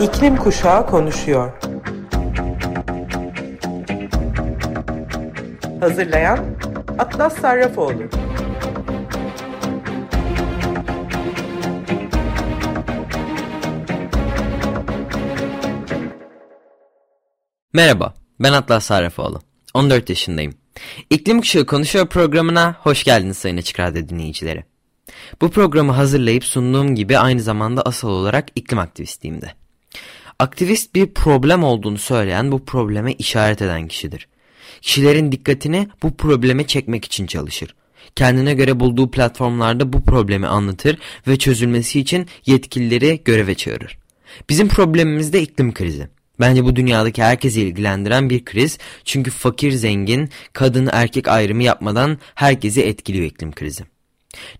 İklim Kuşağı konuşuyor. Hazırlayan Atlas Sarrafoğlu. Merhaba, ben Atlas Sarrafoğlu. 14 yaşındayım. İklim Kuşağı Konuşuyor programına hoş geldiniz Sayın Açık Radyo dinleyicileri. Bu programı hazırlayıp sunduğum gibi aynı zamanda asıl olarak iklim aktivistiyim de. Aktivist bir problem olduğunu söyleyen bu probleme işaret eden kişidir. Kişilerin dikkatini bu probleme çekmek için çalışır. Kendine göre bulduğu platformlarda bu problemi anlatır ve çözülmesi için yetkilileri göreve çağırır. Bizim problemimiz de iklim krizi. Bence bu dünyadaki herkesi ilgilendiren bir kriz çünkü fakir zengin, kadın erkek ayrımı yapmadan herkesi etkiliyor iklim krizi.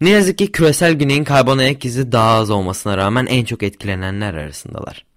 Ne yazık ki küresel güneyin karbon ayak izi daha az olmasına rağmen en çok etkilenenler arasındalar.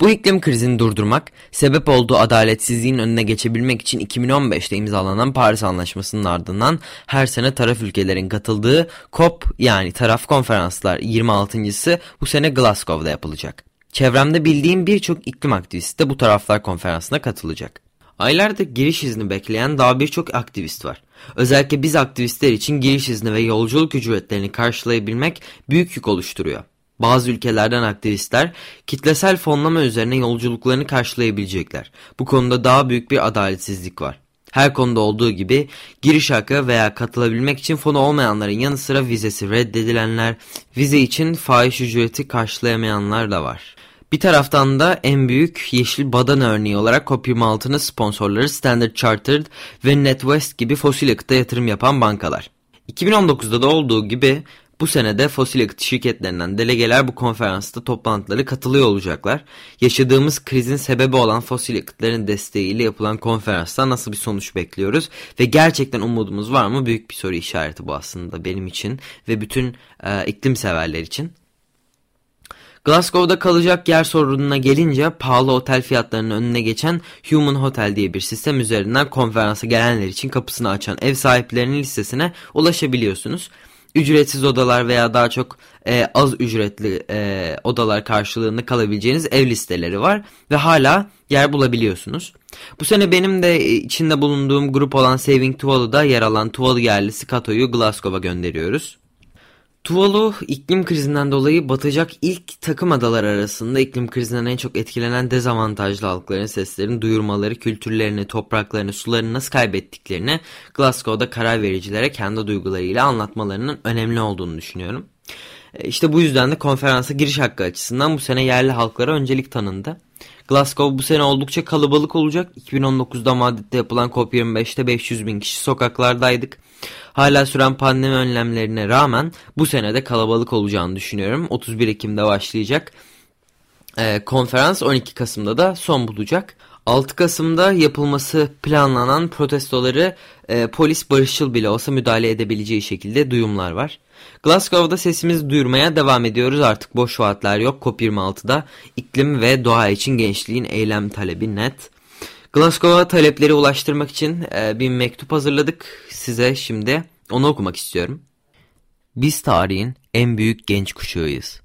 Bu iklim krizini durdurmak, sebep olduğu adaletsizliğin önüne geçebilmek için 2015'te imzalanan Paris Anlaşması'nın ardından her sene taraf ülkelerin katıldığı COP yani taraf konferanslar 26.sı bu sene Glasgow'da yapılacak. Çevremde bildiğim birçok iklim aktivisti de bu taraflar konferansına katılacak. Aylarda giriş izni bekleyen daha birçok aktivist var. Özellikle biz aktivistler için giriş izni ve yolculuk ücretlerini karşılayabilmek büyük yük oluşturuyor. Bazı ülkelerden aktivistler kitlesel fonlama üzerine yolculuklarını karşılayabilecekler. Bu konuda daha büyük bir adaletsizlik var. Her konuda olduğu gibi giriş hakkı veya katılabilmek için fonu olmayanların yanı sıra vizesi reddedilenler, vize için fahiş ücreti karşılayamayanlar da var. Bir taraftan da en büyük yeşil badan örneği olarak COP26'nın sponsorları Standard Chartered ve NetWest gibi fosil yakıta yatırım yapan bankalar. 2019'da da olduğu gibi bu senede fosil yakıt şirketlerinden delegeler bu konferansta toplantıları katılıyor olacaklar. Yaşadığımız krizin sebebi olan fosil yakıtların desteğiyle yapılan konferansta nasıl bir sonuç bekliyoruz? Ve gerçekten umudumuz var mı? Büyük bir soru işareti bu aslında benim için ve bütün e, iklim severler için. Glasgow'da kalacak yer sorununa gelince pahalı otel fiyatlarının önüne geçen Human Hotel diye bir sistem üzerinden konferansa gelenler için kapısını açan ev sahiplerinin listesine ulaşabiliyorsunuz. Ücretsiz odalar veya daha çok e, az ücretli e, odalar karşılığında kalabileceğiniz ev listeleri var ve hala yer bulabiliyorsunuz. Bu sene benim de içinde bulunduğum grup olan Saving Tuvalu'da yer alan Tuvalu yerlisi Kato'yu Glasgow'a gönderiyoruz. Tuvalu iklim krizinden dolayı batacak ilk takım adalar arasında iklim krizinden en çok etkilenen dezavantajlı halkların seslerini duyurmaları, kültürlerini, topraklarını, sularını nasıl kaybettiklerini Glasgow'da karar vericilere kendi duygularıyla anlatmalarının önemli olduğunu düşünüyorum. E, işte bu yüzden de konferansa giriş hakkı açısından bu sene yerli halklara öncelik tanındı. Glasgow bu sene oldukça kalabalık olacak. 2019'da Madrid'de yapılan COP25'te 500 bin kişi sokaklardaydık. Hala süren pandemi önlemlerine rağmen bu senede kalabalık olacağını düşünüyorum. 31 Ekim'de başlayacak. Ee, konferans 12 Kasım'da da son bulacak. 6 Kasım'da yapılması planlanan protestoları e, polis barışçıl bile olsa müdahale edebileceği şekilde duyumlar var. Glasgow'da sesimizi duyurmaya devam ediyoruz artık boş vaatler yok COP26'da iklim ve doğa için gençliğin eylem talebi net. Glasgow'a talepleri ulaştırmak için e, bir mektup hazırladık size şimdi onu okumak istiyorum. Biz tarihin en büyük genç kuşağıyız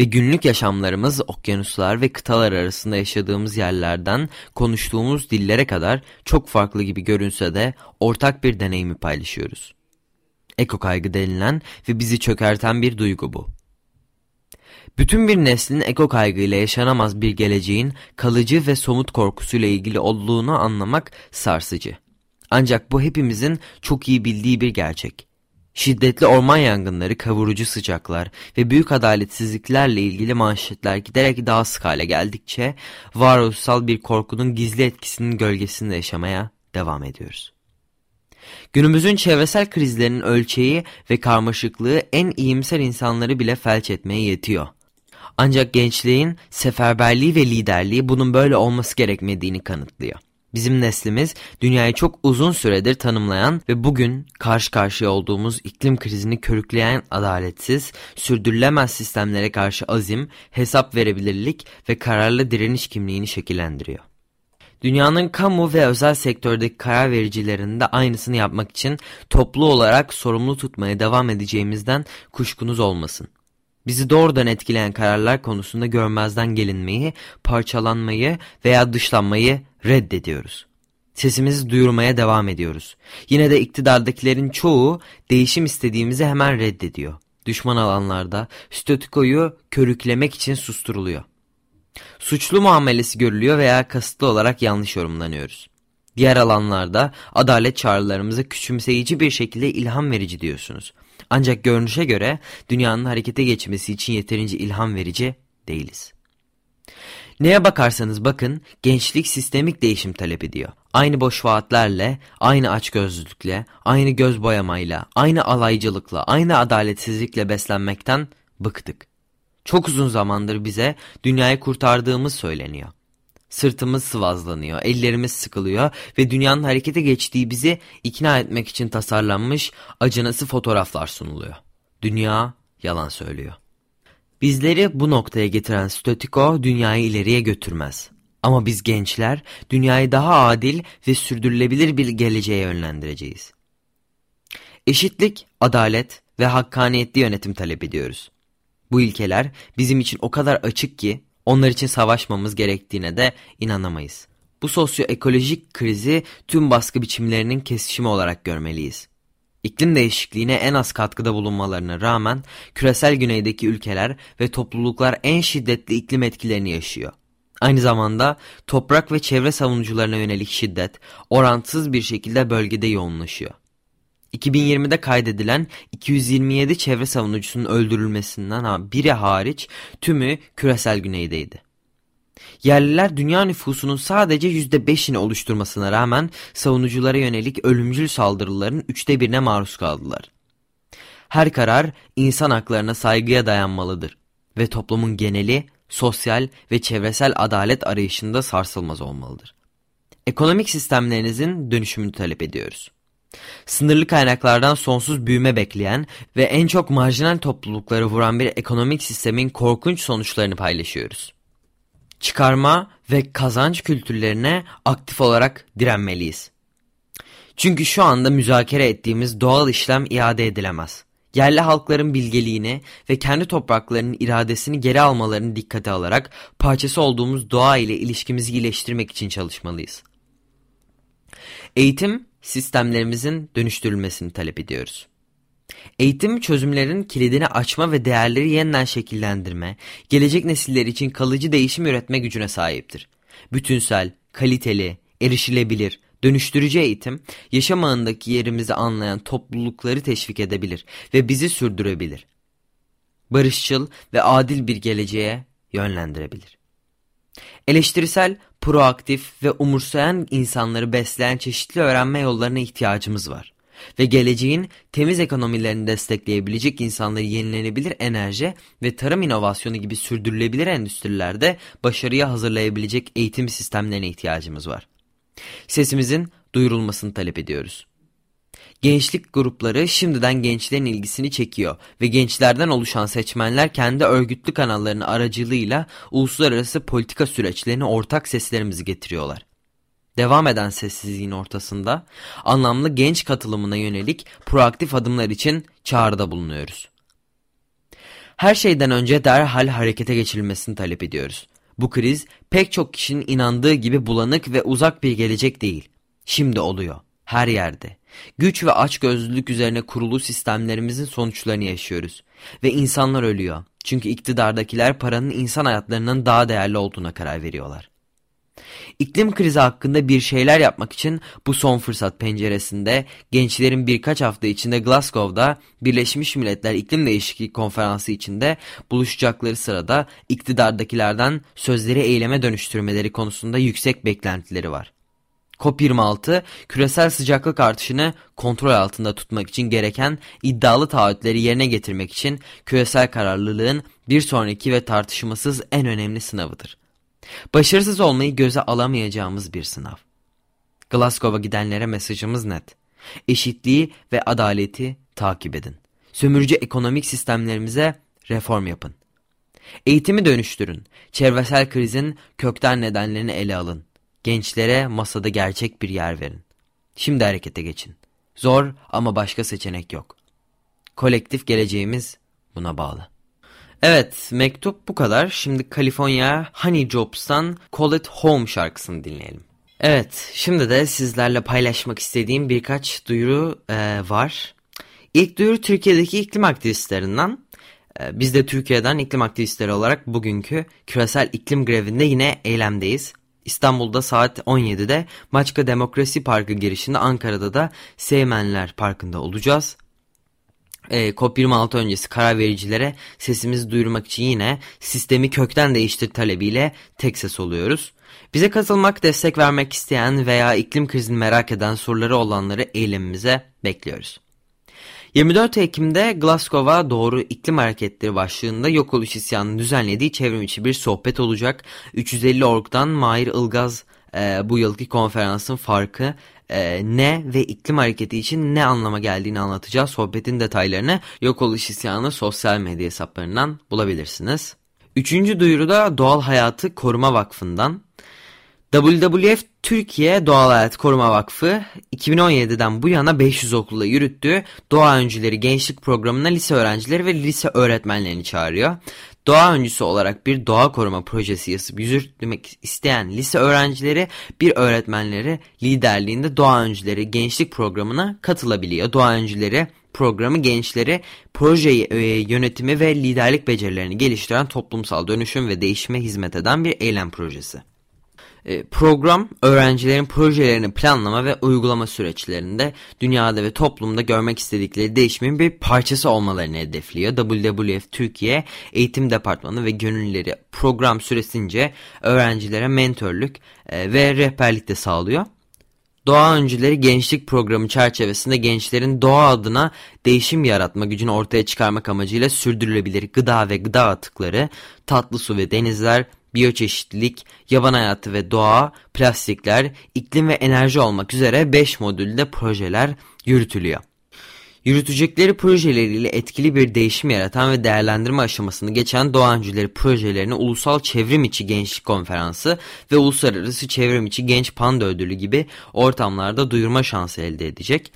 ve günlük yaşamlarımız okyanuslar ve kıtalar arasında yaşadığımız yerlerden konuştuğumuz dillere kadar çok farklı gibi görünse de ortak bir deneyimi paylaşıyoruz. Eko kaygı denilen ve bizi çökerten bir duygu bu. Bütün bir neslin eko kaygıyla yaşanamaz bir geleceğin kalıcı ve somut korkusuyla ilgili olduğunu anlamak sarsıcı. Ancak bu hepimizin çok iyi bildiği bir gerçek. Şiddetli orman yangınları, kavurucu sıcaklar ve büyük adaletsizliklerle ilgili manşetler giderek daha sık hale geldikçe varoluşsal bir korkunun gizli etkisinin gölgesinde yaşamaya devam ediyoruz. Günümüzün çevresel krizlerinin ölçeği ve karmaşıklığı en iyimser insanları bile felç etmeye yetiyor. Ancak gençliğin seferberliği ve liderliği bunun böyle olması gerekmediğini kanıtlıyor. Bizim neslimiz dünyayı çok uzun süredir tanımlayan ve bugün karşı karşıya olduğumuz iklim krizini körükleyen adaletsiz, sürdürülemez sistemlere karşı azim, hesap verebilirlik ve kararlı direniş kimliğini şekillendiriyor. Dünyanın kamu ve özel sektördeki karar vericilerinde aynısını yapmak için toplu olarak sorumlu tutmaya devam edeceğimizden kuşkunuz olmasın. Bizi doğrudan etkileyen kararlar konusunda görmezden gelinmeyi, parçalanmayı veya dışlanmayı reddediyoruz. Sesimizi duyurmaya devam ediyoruz. Yine de iktidardakilerin çoğu değişim istediğimizi hemen reddediyor. Düşman alanlarda statükoyu körüklemek için susturuluyor. Suçlu muamelesi görülüyor veya kasıtlı olarak yanlış yorumlanıyoruz. Diğer alanlarda adalet çağrılarımıza küçümseyici bir şekilde ilham verici diyorsunuz. Ancak görünüşe göre dünyanın harekete geçmesi için yeterince ilham verici değiliz. Neye bakarsanız bakın gençlik sistemik değişim talep ediyor. Aynı boş vaatlerle, aynı açgözlülükle, aynı göz boyamayla, aynı alaycılıkla, aynı adaletsizlikle beslenmekten bıktık. Çok uzun zamandır bize dünyayı kurtardığımız söyleniyor. Sırtımız sıvazlanıyor, ellerimiz sıkılıyor ve dünyanın harekete geçtiği bizi ikna etmek için tasarlanmış acınası fotoğraflar sunuluyor. Dünya yalan söylüyor. Bizleri bu noktaya getiren statiko dünyayı ileriye götürmez. Ama biz gençler dünyayı daha adil ve sürdürülebilir bir geleceğe yönlendireceğiz. Eşitlik, adalet ve hakkaniyetli yönetim talep ediyoruz. Bu ilkeler bizim için o kadar açık ki onlar için savaşmamız gerektiğine de inanamayız. Bu sosyoekolojik krizi tüm baskı biçimlerinin kesişimi olarak görmeliyiz. İklim değişikliğine en az katkıda bulunmalarına rağmen küresel güneydeki ülkeler ve topluluklar en şiddetli iklim etkilerini yaşıyor. Aynı zamanda toprak ve çevre savunucularına yönelik şiddet orantısız bir şekilde bölgede yoğunlaşıyor. 2020'de kaydedilen 227 çevre savunucusunun öldürülmesinden biri hariç tümü küresel güneydeydi. Yerliler dünya nüfusunun sadece %5'ini oluşturmasına rağmen savunuculara yönelik ölümcül saldırıların üçte birine maruz kaldılar. Her karar insan haklarına saygıya dayanmalıdır ve toplumun geneli sosyal ve çevresel adalet arayışında sarsılmaz olmalıdır. Ekonomik sistemlerinizin dönüşümünü talep ediyoruz. Sınırlı kaynaklardan sonsuz büyüme bekleyen ve en çok marjinal toplulukları vuran bir ekonomik sistemin korkunç sonuçlarını paylaşıyoruz. Çıkarma ve kazanç kültürlerine aktif olarak direnmeliyiz. Çünkü şu anda müzakere ettiğimiz doğal işlem iade edilemez. Yerli halkların bilgeliğini ve kendi topraklarının iradesini geri almalarını dikkate alarak parçası olduğumuz doğa ile ilişkimizi iyileştirmek için çalışmalıyız. Eğitim sistemlerimizin dönüştürülmesini talep ediyoruz. Eğitim çözümlerin kilidini açma ve değerleri yeniden şekillendirme, gelecek nesiller için kalıcı değişim üretme gücüne sahiptir. Bütünsel, kaliteli, erişilebilir, dönüştürücü eğitim, yaşam ağındaki yerimizi anlayan toplulukları teşvik edebilir ve bizi sürdürebilir. Barışçıl ve adil bir geleceğe yönlendirebilir. Eleştirisel, proaktif ve umursayan insanları besleyen çeşitli öğrenme yollarına ihtiyacımız var. Ve geleceğin temiz ekonomilerini destekleyebilecek insanları yenilenebilir enerji ve tarım inovasyonu gibi sürdürülebilir endüstrilerde başarıya hazırlayabilecek eğitim sistemlerine ihtiyacımız var. Sesimizin duyurulmasını talep ediyoruz. Gençlik grupları şimdiden gençlerin ilgisini çekiyor ve gençlerden oluşan seçmenler kendi örgütlü kanallarının aracılığıyla uluslararası politika süreçlerine ortak seslerimizi getiriyorlar. Devam eden sessizliğin ortasında anlamlı genç katılımına yönelik proaktif adımlar için çağrıda bulunuyoruz. Her şeyden önce derhal harekete geçirilmesini talep ediyoruz. Bu kriz pek çok kişinin inandığı gibi bulanık ve uzak bir gelecek değil. Şimdi oluyor. Her yerde. Güç ve açgözlülük üzerine kurulu sistemlerimizin sonuçlarını yaşıyoruz. Ve insanlar ölüyor. Çünkü iktidardakiler paranın insan hayatlarının daha değerli olduğuna karar veriyorlar. İklim krizi hakkında bir şeyler yapmak için bu son fırsat penceresinde gençlerin birkaç hafta içinde Glasgow'da Birleşmiş Milletler İklim Değişikliği Konferansı içinde buluşacakları sırada iktidardakilerden sözleri eyleme dönüştürmeleri konusunda yüksek beklentileri var. COP26 küresel sıcaklık artışını kontrol altında tutmak için gereken iddialı taahhütleri yerine getirmek için küresel kararlılığın bir sonraki ve tartışmasız en önemli sınavıdır. Başarısız olmayı göze alamayacağımız bir sınav. Glasgow'a gidenlere mesajımız net. Eşitliği ve adaleti takip edin. Sömürücü ekonomik sistemlerimize reform yapın. Eğitimi dönüştürün. Çevresel krizin kökten nedenlerini ele alın. Gençlere masada gerçek bir yer verin. Şimdi harekete geçin. Zor ama başka seçenek yok. Kolektif geleceğimiz buna bağlı. Evet mektup bu kadar. Şimdi California Honey Jobs'tan Call It Home şarkısını dinleyelim. Evet şimdi de sizlerle paylaşmak istediğim birkaç duyuru e, var. İlk duyuru Türkiye'deki iklim aktivistlerinden. E, biz de Türkiye'den iklim aktivistleri olarak bugünkü küresel iklim grevinde yine eylemdeyiz. İstanbul'da saat 17'de Maçka Demokrasi Parkı girişinde Ankara'da da Seymenler Parkı'nda olacağız. E, COP26 öncesi karar vericilere sesimizi duyurmak için yine sistemi kökten değiştir talebiyle tek ses oluyoruz. Bize katılmak, destek vermek isteyen veya iklim krizini merak eden soruları olanları eylemimize bekliyoruz. 24 Ekim'de Glasgow'a doğru iklim hareketleri başlığında yok oluş isyanının düzenlediği çevrim içi bir sohbet olacak. 350 orgdan Mahir Ilgaz e, bu yılki konferansın farkı e, ne ve iklim hareketi için ne anlama geldiğini anlatacağız. Sohbetin detaylarını yok oluş isyanı sosyal medya hesaplarından bulabilirsiniz. Üçüncü duyuruda Doğal Hayatı Koruma Vakfı'ndan. WWF Türkiye Doğal Hayat Koruma Vakfı 2017'den bu yana 500 okulda yürüttüğü Doğa Öncüleri Gençlik Programı'na lise öğrencileri ve lise öğretmenlerini çağırıyor. Doğa öncüsü olarak bir doğa koruma projesi yazıp yürütmek isteyen lise öğrencileri bir öğretmenleri liderliğinde Doğa Öncüleri Gençlik Programı'na katılabiliyor. Doğa Öncüleri programı gençleri proje e, yönetimi ve liderlik becerilerini geliştiren toplumsal dönüşüm ve değişime hizmet eden bir eylem projesi. E, program öğrencilerin projelerini planlama ve uygulama süreçlerinde dünyada ve toplumda görmek istedikleri değişimin bir parçası olmalarını hedefliyor. WWF Türkiye Eğitim Departmanı ve gönüllüleri program süresince öğrencilere mentörlük e, ve rehberlik de sağlıyor. Doğa Öncüleri Gençlik Programı çerçevesinde gençlerin doğa adına değişim yaratma gücünü ortaya çıkarmak amacıyla sürdürülebilir gıda ve gıda atıkları, tatlı su ve denizler, biyoçeşitlilik, yaban hayatı ve doğa, plastikler, iklim ve enerji olmak üzere 5 modülde projeler yürütülüyor. Yürütecekleri projeleriyle etkili bir değişim yaratan ve değerlendirme aşamasını geçen Doğa Öncüleri projelerini Ulusal Çevrim İçi Gençlik Konferansı ve Uluslararası Çevrim İçi Genç Panda Ödülü gibi ortamlarda duyurma şansı elde edecek.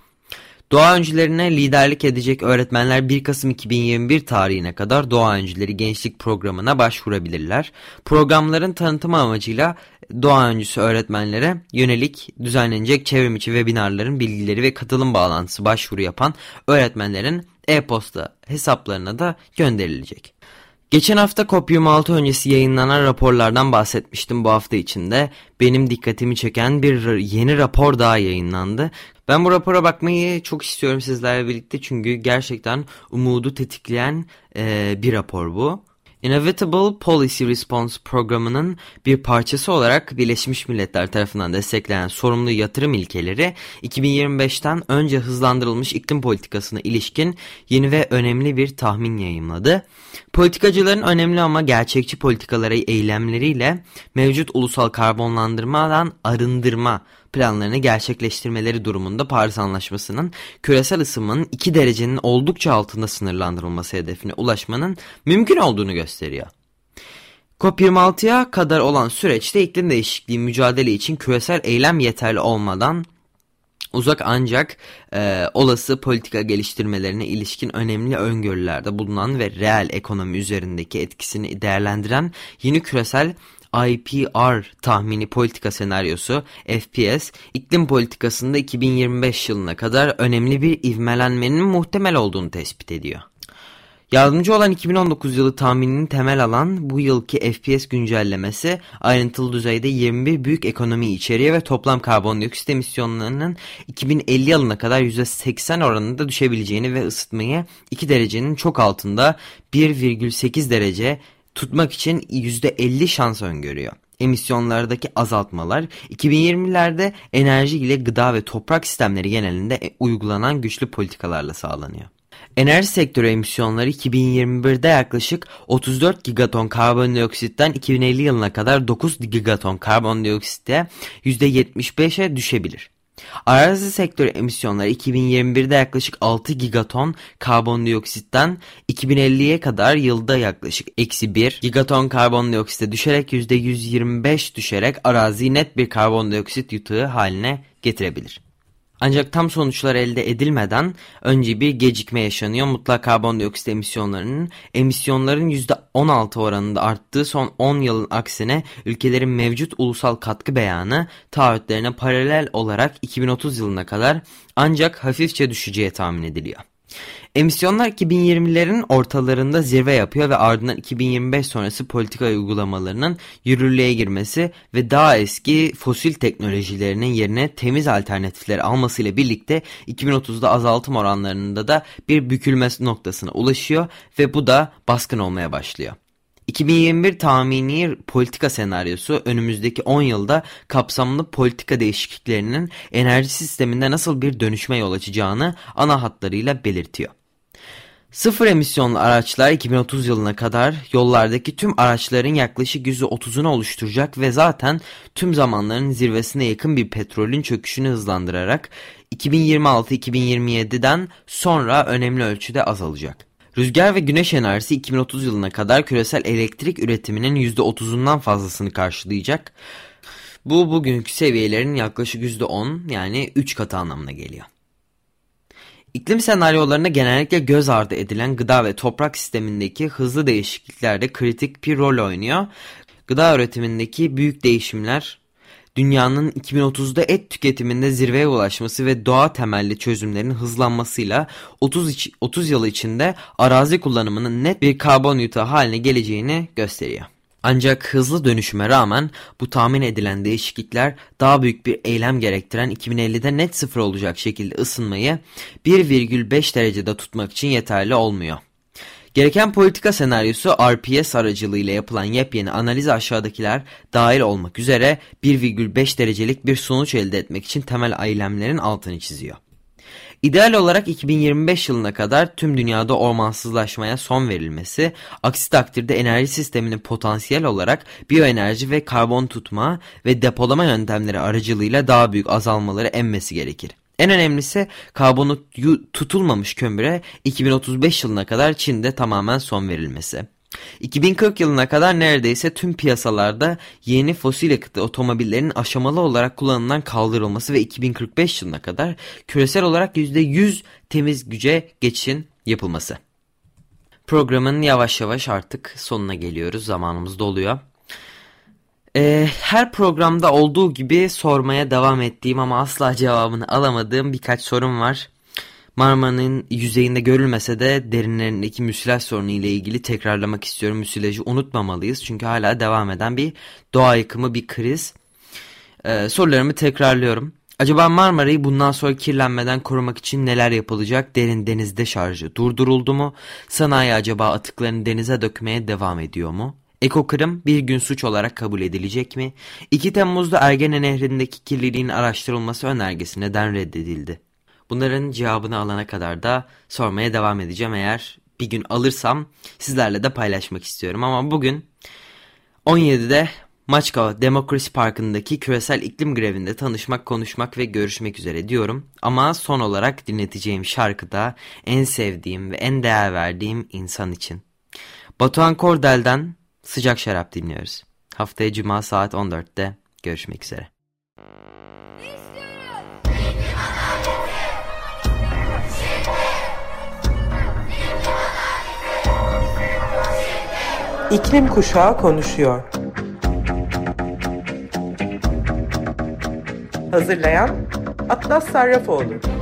Doğa öncülerine liderlik edecek öğretmenler 1 Kasım 2021 tarihine kadar Doğa Öncüleri Gençlik Programı'na başvurabilirler. Programların tanıtımı amacıyla doğa öncüsü öğretmenlere yönelik düzenlenecek çevrimiçi webinarların bilgileri ve katılım bağlantısı başvuru yapan öğretmenlerin e-posta hesaplarına da gönderilecek. Geçen hafta COP26 öncesi yayınlanan raporlardan bahsetmiştim bu hafta içinde. Benim dikkatimi çeken bir yeni rapor daha yayınlandı. Ben bu rapora bakmayı çok istiyorum sizlerle birlikte çünkü gerçekten umudu tetikleyen e, bir rapor bu. Inevitable Policy Response programının bir parçası olarak Birleşmiş Milletler tarafından desteklenen sorumlu yatırım ilkeleri 2025'ten önce hızlandırılmış iklim politikasına ilişkin yeni ve önemli bir tahmin yayımladı. Politikacıların önemli ama gerçekçi politikaları eylemleriyle mevcut ulusal karbonlandırmadan arındırma planlarını gerçekleştirmeleri durumunda Paris Anlaşması'nın küresel ısınmanın 2 derecenin oldukça altında sınırlandırılması hedefine ulaşmanın mümkün olduğunu gösteriyor. COP26'ya kadar olan süreçte iklim değişikliği mücadele için küresel eylem yeterli olmadan uzak ancak e, olası politika geliştirmelerine ilişkin önemli öngörülerde bulunan ve reel ekonomi üzerindeki etkisini değerlendiren yeni küresel IPR tahmini politika senaryosu FPS iklim politikasında 2025 yılına kadar önemli bir ivmelenmenin muhtemel olduğunu tespit ediyor. Yardımcı olan 2019 yılı tahminini temel alan bu yılki FPS güncellemesi ayrıntılı düzeyde 21 büyük ekonomi içeriyor ve toplam karbondioksit emisyonlarının 2050 yılına kadar %80 oranında düşebileceğini ve ısıtmayı 2 derecenin çok altında 1,8 derece tutmak için %50 şans öngörüyor. Emisyonlardaki azaltmalar 2020'lerde enerji ile gıda ve toprak sistemleri genelinde e, uygulanan güçlü politikalarla sağlanıyor. Enerji sektörü emisyonları 2021'de yaklaşık 34 gigaton karbondioksitten 2050 yılına kadar 9 gigaton karbondioksitte %75'e düşebilir. Arazi sektörü emisyonları 2021'de yaklaşık 6 gigaton karbondioksitten 2050'ye kadar yılda yaklaşık eksi 1 gigaton karbondioksite düşerek %125 düşerek arazi net bir karbondioksit yutuğu haline getirebilir. Ancak tam sonuçlar elde edilmeden önce bir gecikme yaşanıyor. Mutlak karbondioksit emisyonlarının emisyonların %16 oranında arttığı son 10 yılın aksine ülkelerin mevcut ulusal katkı beyanı taahhütlerine paralel olarak 2030 yılına kadar ancak hafifçe düşeceği tahmin ediliyor. Emisyonlar 2020'lerin ortalarında zirve yapıyor ve ardından 2025 sonrası politika uygulamalarının yürürlüğe girmesi ve daha eski fosil teknolojilerinin yerine temiz alternatifleri almasıyla birlikte 2030'da azaltım oranlarında da bir bükülme noktasına ulaşıyor ve bu da baskın olmaya başlıyor. 2021 tahmini politika senaryosu önümüzdeki 10 yılda kapsamlı politika değişikliklerinin enerji sisteminde nasıl bir dönüşme yol açacağını ana hatlarıyla belirtiyor. Sıfır emisyonlu araçlar 2030 yılına kadar yollardaki tüm araçların yaklaşık %30'unu oluşturacak ve zaten tüm zamanların zirvesine yakın bir petrolün çöküşünü hızlandırarak 2026-2027'den sonra önemli ölçüde azalacak. Rüzgar ve güneş enerjisi 2030 yılına kadar küresel elektrik üretiminin %30'undan fazlasını karşılayacak. Bu bugünkü seviyelerin yaklaşık %10 yani 3 katı anlamına geliyor. İklim senaryolarında genellikle göz ardı edilen gıda ve toprak sistemindeki hızlı değişiklikler de kritik bir rol oynuyor. Gıda üretimindeki büyük değişimler dünyanın 2030'da et tüketiminde zirveye ulaşması ve doğa temelli çözümlerin hızlanmasıyla 30, 30 yıl içinde arazi kullanımının net bir karbon yutağı haline geleceğini gösteriyor. Ancak hızlı dönüşüme rağmen bu tahmin edilen değişiklikler daha büyük bir eylem gerektiren 2050'de net sıfır olacak şekilde ısınmayı 1,5 derecede tutmak için yeterli olmuyor. Gereken politika senaryosu RPS aracılığıyla yapılan yepyeni analiz aşağıdakiler dahil olmak üzere 1,5 derecelik bir sonuç elde etmek için temel eylemlerin altını çiziyor. İdeal olarak 2025 yılına kadar tüm dünyada ormansızlaşmaya son verilmesi, aksi takdirde enerji sisteminin potansiyel olarak biyoenerji ve karbon tutma ve depolama yöntemleri aracılığıyla daha büyük azalmaları emmesi gerekir. En önemlisi karbonu tutulmamış kömüre 2035 yılına kadar Çin'de tamamen son verilmesi. 2040 yılına kadar neredeyse tüm piyasalarda yeni fosil yakıtlı otomobillerin aşamalı olarak kullanımdan kaldırılması ve 2045 yılına kadar küresel olarak %100 temiz güce geçişin yapılması. Programın yavaş yavaş artık sonuna geliyoruz. Zamanımız doluyor. Ee, her programda olduğu gibi sormaya devam ettiğim ama asla cevabını alamadığım birkaç sorum var. Marmara'nın yüzeyinde görülmese de derinlerindeki müsilaj sorunu ile ilgili tekrarlamak istiyorum. Müsilajı unutmamalıyız çünkü hala devam eden bir doğa yıkımı, bir kriz. Ee, sorularımı tekrarlıyorum. Acaba Marmara'yı bundan sonra kirlenmeden korumak için neler yapılacak? Derin denizde şarjı durduruldu mu? Sanayi acaba atıklarını denize dökmeye devam ediyor mu? Ekokırım bir gün suç olarak kabul edilecek mi? 2 Temmuz'da Ergene Nehri'ndeki kirliliğin araştırılması önergesi neden reddedildi? Bunların cevabını alana kadar da sormaya devam edeceğim. Eğer bir gün alırsam sizlerle de paylaşmak istiyorum. Ama bugün 17'de Maçka Demokrasi Parkı'ndaki küresel iklim grevinde tanışmak, konuşmak ve görüşmek üzere diyorum. Ama son olarak dinleteceğim şarkı da en sevdiğim ve en değer verdiğim insan için. Batuhan Kordel'den Sıcak Şarap dinliyoruz. Haftaya Cuma saat 14'te görüşmek üzere. İklim Kuşağı konuşuyor. Hazırlayan Atlas Sarrafoğlu.